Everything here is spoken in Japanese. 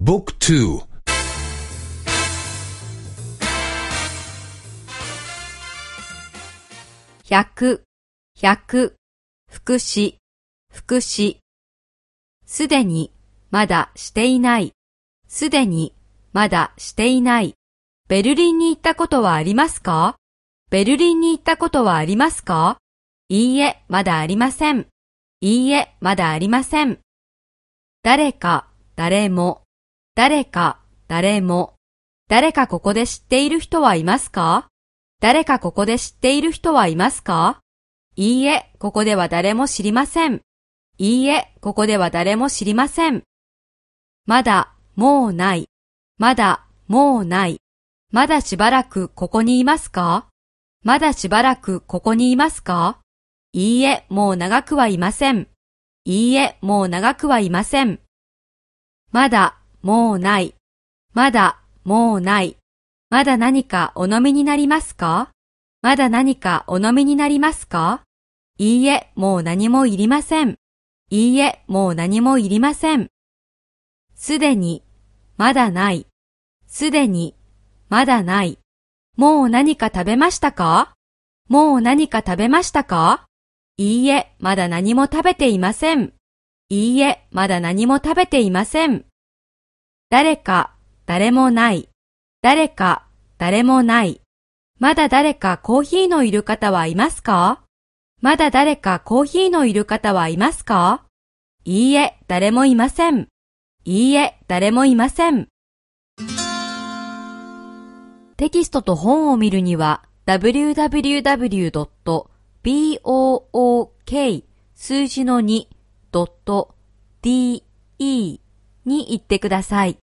Book 2百、百、副詞、副詞。すでに、まだしていない。すでに、まだしていない。ベルリンに行ったことはありますか？ベルリンに行ったことはありますか？いいえ、まだありません。いいえ、まだありません。誰か、誰も、誰か、誰も。誰かここで知っている人はいますか？誰かここで知っている人はいますか？いいえ、ここでは誰も知りません。いいえ、ここでは誰も知りません。まだ、もうない。まだ、もうない。まだしばらくここにいますか？まだしばらくここにいますか？いいえ、もう長くはいません。いいえ、もう長くはいません。まだ、もうない。まだ、もうない。まだ何かお飲みになりますか？まだ何かお飲みになりますか？いいえ、もう何もいりません。いいえ、もう何もいりません。すでに、まだない。すでに、まだない。もう何か食べましたか？もう何か食べましたか？いいえ、まだ何も食べていません。いいえ、まだ何も食べていません。誰か、誰もない。誰か、誰もない。まだ誰かコーヒーのいる方はいますか？まだ誰かコーヒーのいる方はいますか？いいえ、誰もいません。いいえ、誰もいません。テキストと本を見るには www.book 数字の 2.de に行ってください。